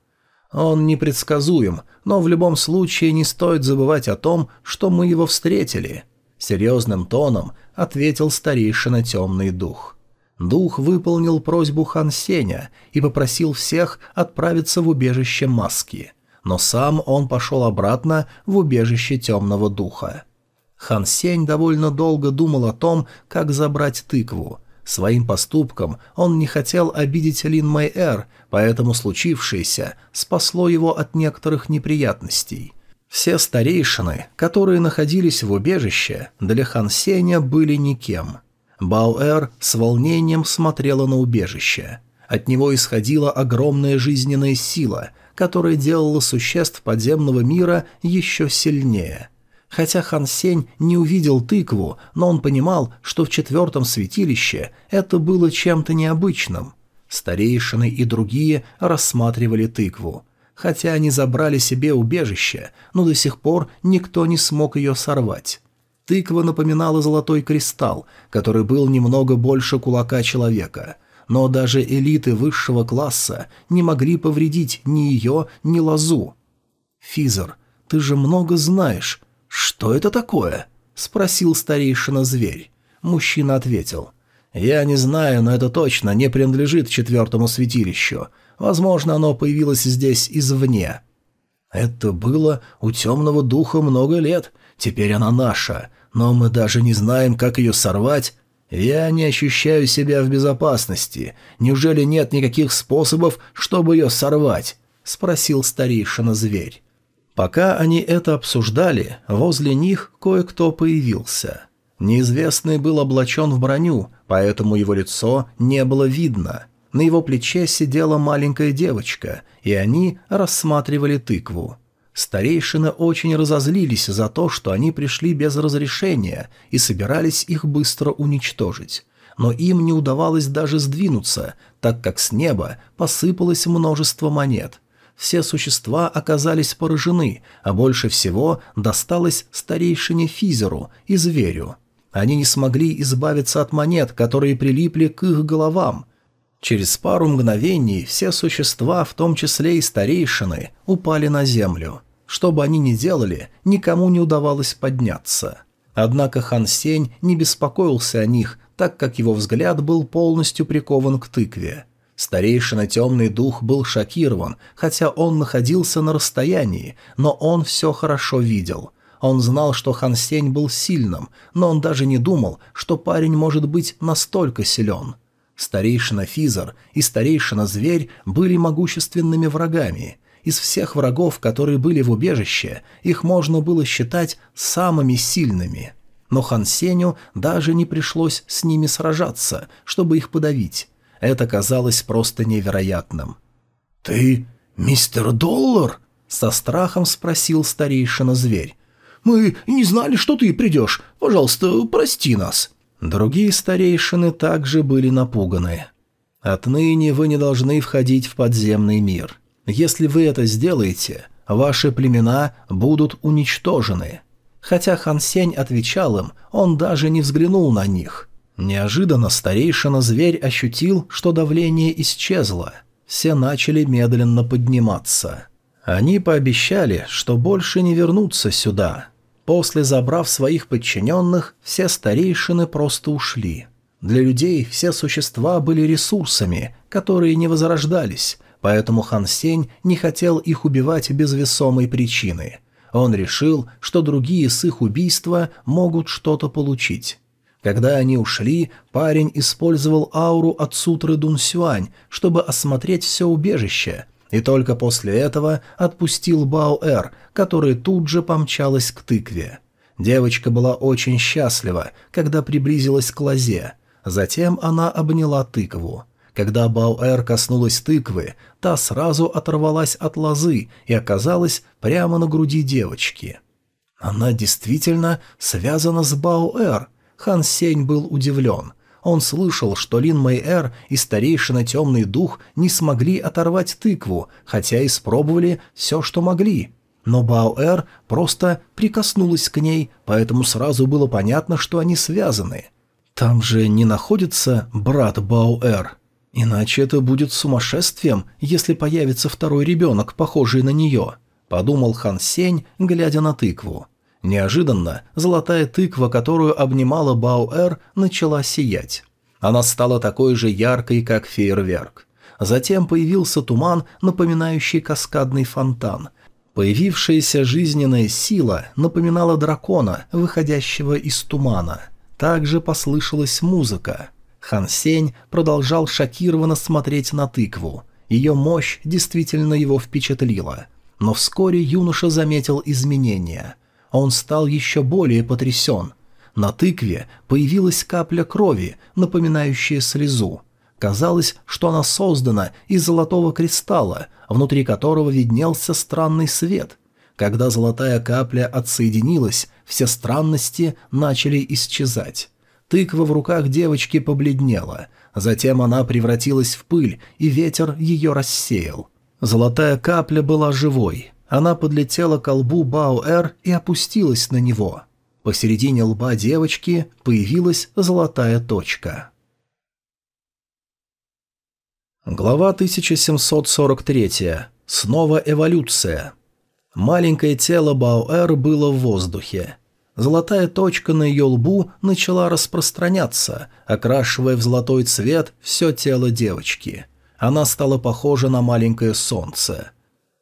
«Он непредсказуем, но в любом случае не стоит забывать о том, что мы его встретили», — серьезным тоном ответил старейшина темный дух. Дух выполнил просьбу Хан Сеня и попросил всех отправиться в убежище маски, но сам он пошел обратно в убежище темного духа. Хан Сень довольно долго думал о том, как забрать тыкву. Своим поступком он не хотел обидеть Лин Майэр, поэтому случившееся спасло его от некоторых неприятностей. Все старейшины, которые находились в убежище, для Хан Сеня были никем – Бауэр с волнением смотрела на убежище. От него исходила огромная жизненная сила, которая делала существ подземного мира еще сильнее. Хотя Хан Сень не увидел тыкву, но он понимал, что в четвертом святилище это было чем-то необычным. Старейшины и другие рассматривали тыкву. Хотя они забрали себе убежище, но до сих пор никто не смог ее сорвать. Тыква напоминала золотой кристалл, который был немного больше кулака человека. Но даже элиты высшего класса не могли повредить ни ее, ни лозу. «Физер, ты же много знаешь. Что это такое?» — спросил старейшина-зверь. Мужчина ответил. «Я не знаю, но это точно не принадлежит четвертому святилищу. Возможно, оно появилось здесь извне». «Это было у темного духа много лет. Теперь она наша но мы даже не знаем, как ее сорвать. Я не ощущаю себя в безопасности. Неужели нет никаких способов, чтобы ее сорвать?» — спросил старейшина-зверь. Пока они это обсуждали, возле них кое-кто появился. Неизвестный был облачен в броню, поэтому его лицо не было видно. На его плече сидела маленькая девочка, и они рассматривали тыкву. Старейшины очень разозлились за то, что они пришли без разрешения и собирались их быстро уничтожить. Но им не удавалось даже сдвинуться, так как с неба посыпалось множество монет. Все существа оказались поражены, а больше всего досталось старейшине Физеру и зверю. Они не смогли избавиться от монет, которые прилипли к их головам – Через пару мгновений все существа, в том числе и старейшины, упали на землю. Что бы они ни делали, никому не удавалось подняться. Однако Хан Сень не беспокоился о них, так как его взгляд был полностью прикован к тыкве. Старейшина Темный Дух был шокирован, хотя он находился на расстоянии, но он все хорошо видел. Он знал, что Хан Сень был сильным, но он даже не думал, что парень может быть настолько силен. Старейшина Физер и старейшина Зверь были могущественными врагами. Из всех врагов, которые были в убежище, их можно было считать самыми сильными. Но Хан Сеню даже не пришлось с ними сражаться, чтобы их подавить. Это казалось просто невероятным. «Ты мистер Доллар?» — со страхом спросил старейшина Зверь. «Мы не знали, что ты придешь. Пожалуйста, прости нас». Другие старейшины также были напуганы. «Отныне вы не должны входить в подземный мир. Если вы это сделаете, ваши племена будут уничтожены». Хотя Хан Сень отвечал им, он даже не взглянул на них. Неожиданно старейшина-зверь ощутил, что давление исчезло. Все начали медленно подниматься. Они пообещали, что больше не вернутся сюда. После забрав своих подчиненных, все старейшины просто ушли. Для людей все существа были ресурсами, которые не возрождались, поэтому Хан Сень не хотел их убивать без весомой причины. Он решил, что другие с их убийства могут что-то получить. Когда они ушли, парень использовал ауру от сутры Дун Сюань, чтобы осмотреть все убежище и только после этого отпустил Баоэр, которая тут же помчалась к тыкве. Девочка была очень счастлива, когда приблизилась к лозе. Затем она обняла тыкву. Когда Бауэр коснулась тыквы, та сразу оторвалась от лозы и оказалась прямо на груди девочки. Она действительно связана с Бауэр. Хан Сень был удивлен. Он слышал, что Лин Мэйэр и старейшина Темный Дух не смогли оторвать тыкву, хотя испробовали все, что могли. Но Бауэр просто прикоснулась к ней, поэтому сразу было понятно, что они связаны. Там же не находится брат Бауэр. Иначе это будет сумасшествием, если появится второй ребенок, похожий на нее, подумал Хан Сень, глядя на тыкву. Неожиданно золотая тыква, которую обнимала Бауэр, начала сиять. Она стала такой же яркой, как фейерверк. Затем появился туман, напоминающий каскадный фонтан. Появившаяся жизненная сила напоминала дракона, выходящего из тумана. Также послышалась музыка. Хан Сень продолжал шокированно смотреть на тыкву. Ее мощь действительно его впечатлила. Но вскоре юноша заметил изменения. Он стал еще более потрясен. На тыкве появилась капля крови, напоминающая слезу. Казалось, что она создана из золотого кристалла, внутри которого виднелся странный свет. Когда золотая капля отсоединилась, все странности начали исчезать. Тыква в руках девочки побледнела. Затем она превратилась в пыль, и ветер ее рассеял. Золотая капля была живой. Она подлетела к лбу Баоэр и опустилась на него. Посередине лба девочки появилась золотая точка. Глава 1743. Снова эволюция. Маленькое тело Баоэр было в воздухе. Золотая точка на ее лбу начала распространяться, окрашивая в золотой цвет все тело девочки. Она стала похожа на маленькое солнце.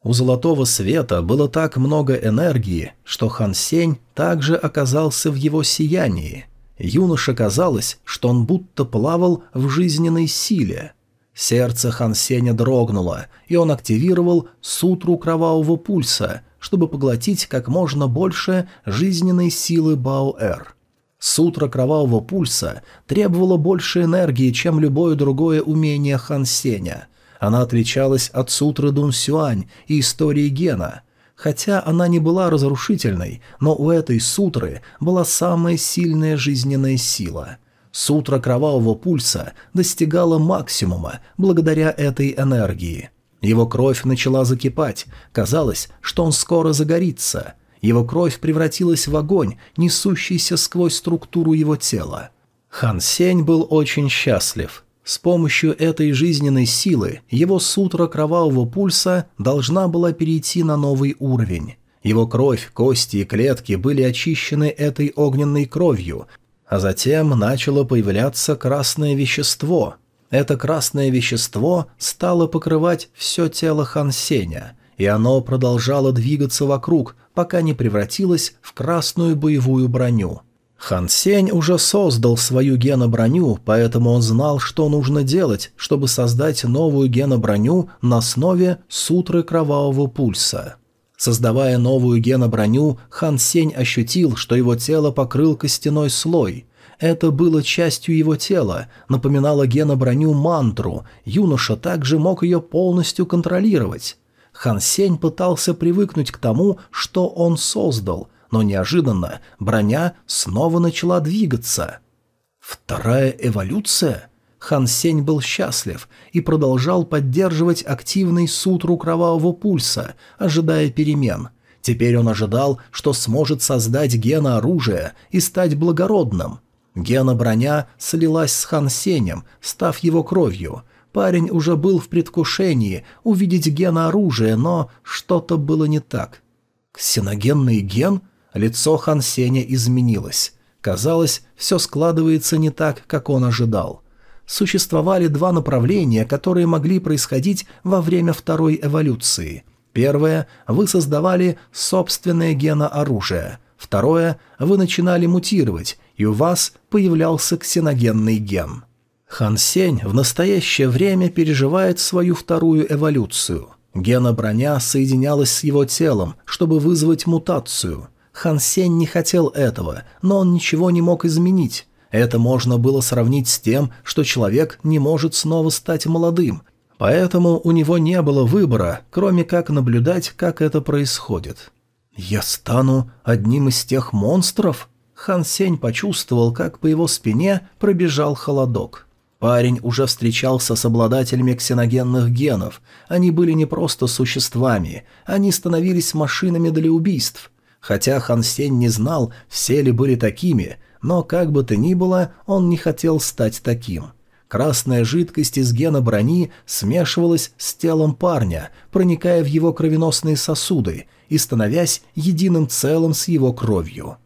У золотого света было так много энергии, что Хан Сень также оказался в его сиянии. Юноше казалось, что он будто плавал в жизненной силе. Сердце Хан Сеня дрогнуло, и он активировал сутру кровавого пульса, чтобы поглотить как можно больше жизненной силы Баоэр. Сутра кровавого пульса требовала больше энергии, чем любое другое умение Хан Сеня. Она отличалась от сутры Дун Сюань и истории Гена. Хотя она не была разрушительной, но у этой сутры была самая сильная жизненная сила. Сутра кровавого пульса достигала максимума благодаря этой энергии – его кровь начала закипать, казалось, что он скоро загорится. Его кровь превратилась в огонь, несущийся сквозь структуру его тела. Хан Сень был очень счастлив. С помощью этой жизненной силы его сутра кровавого пульса должна была перейти на новый уровень. Его кровь, кости и клетки были очищены этой огненной кровью, а затем начало появляться красное вещество, это красное вещество стало покрывать все тело Хан Сеня, и оно продолжало двигаться вокруг, пока не превратилось в красную боевую броню. Хан Сень уже создал свою геноброню, поэтому он знал, что нужно делать, чтобы создать новую геноброню на основе сутры кровавого пульса. Создавая новую геноброню, Хан Сень ощутил, что его тело покрыл костяной слой – это было частью его тела, напоминало Гена броню мантру, юноша также мог ее полностью контролировать. Хан Сень пытался привыкнуть к тому, что он создал, но неожиданно броня снова начала двигаться. Вторая эволюция? Хан Сень был счастлив и продолжал поддерживать активный сутру кровавого пульса, ожидая перемен. Теперь он ожидал, что сможет создать гена оружия и стать благородным – Гена броня слилась с Хан Сенем, став его кровью. Парень уже был в предвкушении увидеть гена оружия, но что-то было не так. Ксеногенный ген? Лицо Хан Сеня изменилось. Казалось, все складывается не так, как он ожидал. Существовали два направления, которые могли происходить во время второй эволюции. Первое – вы создавали собственное генооружие. Второе – вы начинали мутировать, и у вас появлялся ксеногенный ген. Хан Сень в настоящее время переживает свою вторую эволюцию. Гена броня соединялась с его телом, чтобы вызвать мутацию. Хан Сень не хотел этого, но он ничего не мог изменить. Это можно было сравнить с тем, что человек не может снова стать молодым, поэтому у него не было выбора, кроме как наблюдать, как это происходит. «Я стану одним из тех монстров?» Хан Сень почувствовал, как по его спине пробежал холодок. Парень уже встречался с обладателями ксеногенных генов. Они были не просто существами, они становились машинами для убийств. Хотя Хан Сень не знал, все ли были такими, но как бы то ни было, он не хотел стать таким. Красная жидкость из гена брони смешивалась с телом парня, проникая в его кровеносные сосуды и становясь единым целым с его кровью.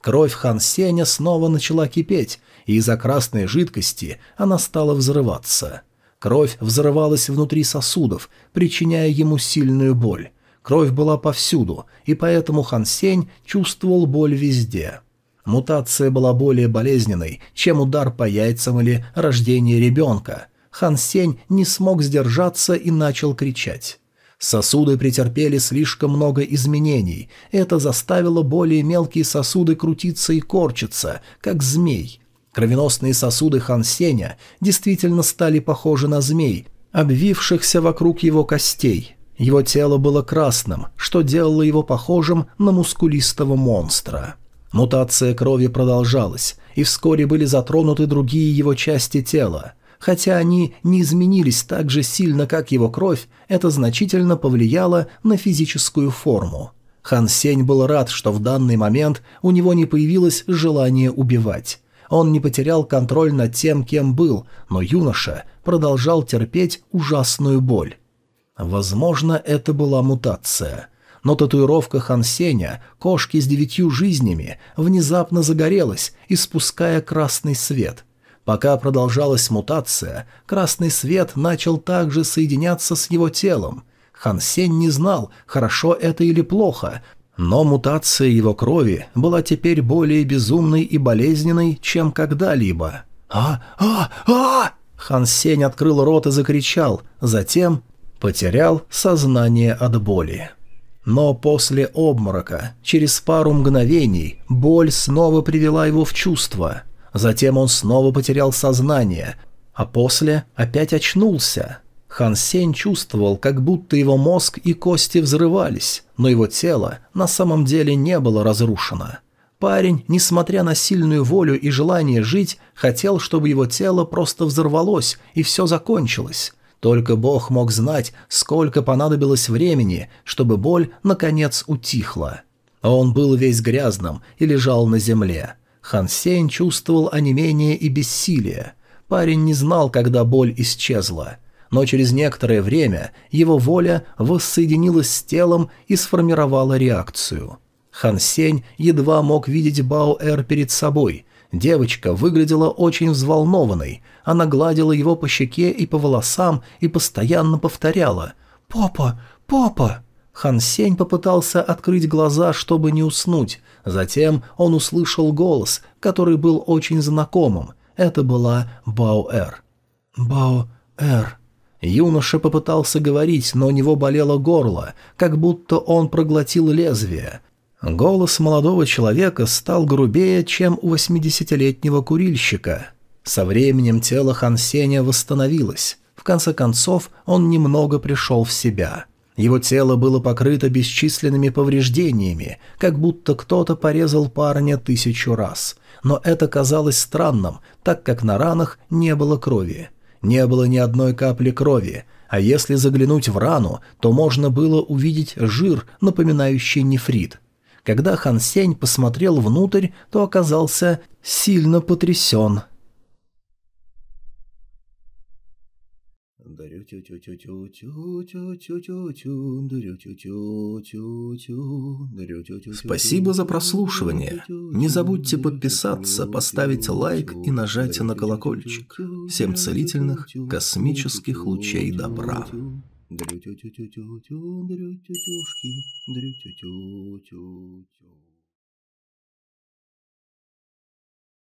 Кровь Хан Сеня снова начала кипеть, и из-за красной жидкости она стала взрываться. Кровь взрывалась внутри сосудов, причиняя ему сильную боль. Кровь была повсюду, и поэтому Хан Сень чувствовал боль везде. Мутация была более болезненной, чем удар по яйцам или рождение ребенка. Хан Сень не смог сдержаться и начал кричать. Сосуды претерпели слишком много изменений. Это заставило более мелкие сосуды крутиться и корчиться, как змей. Кровеносные сосуды Хан Сеня действительно стали похожи на змей, обвившихся вокруг его костей. Его тело было красным, что делало его похожим на мускулистого монстра. Мутация крови продолжалась, и вскоре были затронуты другие его части тела. Хотя они не изменились так же сильно, как его кровь, это значительно повлияло на физическую форму. Хан Сень был рад, что в данный момент у него не появилось желания убивать. Он не потерял контроль над тем, кем был, но юноша продолжал терпеть ужасную боль. Возможно, это была мутация. Но татуировка Хан Сеня, кошки с девятью жизнями, внезапно загорелась, испуская красный свет. Пока продолжалась мутация, красный свет начал также соединяться с его телом. Хан Сень не знал, хорошо это или плохо, но мутация его крови была теперь более безумной и болезненной, чем когда-либо. «А! А! А!» Сень открыл рот и закричал, затем потерял сознание от боли. Но после обморока, через пару мгновений, боль снова привела его в чувство. Затем он снова потерял сознание, а после опять очнулся. Хан Сень чувствовал, как будто его мозг и кости взрывались, но его тело на самом деле не было разрушено. Парень, несмотря на сильную волю и желание жить, хотел, чтобы его тело просто взорвалось и все закончилось. Только Бог мог знать, сколько понадобилось времени, чтобы боль, наконец, утихла. Он был весь грязным и лежал на земле. Хан Сень чувствовал онемение и бессилие. Парень не знал, когда боль исчезла но через некоторое время его воля воссоединилась с телом и сформировала реакцию. Хан Сень едва мог видеть Бао-Эр перед собой. Девочка выглядела очень взволнованной. Она гладила его по щеке и по волосам и постоянно повторяла «Папа! Папа!». Хан Сень попытался открыть глаза, чтобы не уснуть. Затем он услышал голос, который был очень знакомым. Это была Бао-Эр. «Бао-Эр», Юноша попытался говорить, но у него болело горло, как будто он проглотил лезвие. Голос молодого человека стал грубее, чем у восьмидесятилетнего курильщика. Со временем тело Хансеня восстановилось. В конце концов, он немного пришел в себя. Его тело было покрыто бесчисленными повреждениями, как будто кто-то порезал парня тысячу раз. Но это казалось странным, так как на ранах не было крови. Не было ни одной капли крови, а если заглянуть в рану, то можно было увидеть жир, напоминающий нефрит. Когда Хан Сень посмотрел внутрь, то оказался сильно потрясен – Спасибо за прослушивание. Не забудьте подписаться, поставить лайк и нажать на колокольчик. Всем целительных космических лучей добра. Дрю-тю-тю-тю-тю-тю, дрю-тю-тюшки, дрю-тю-тю-тю-тю.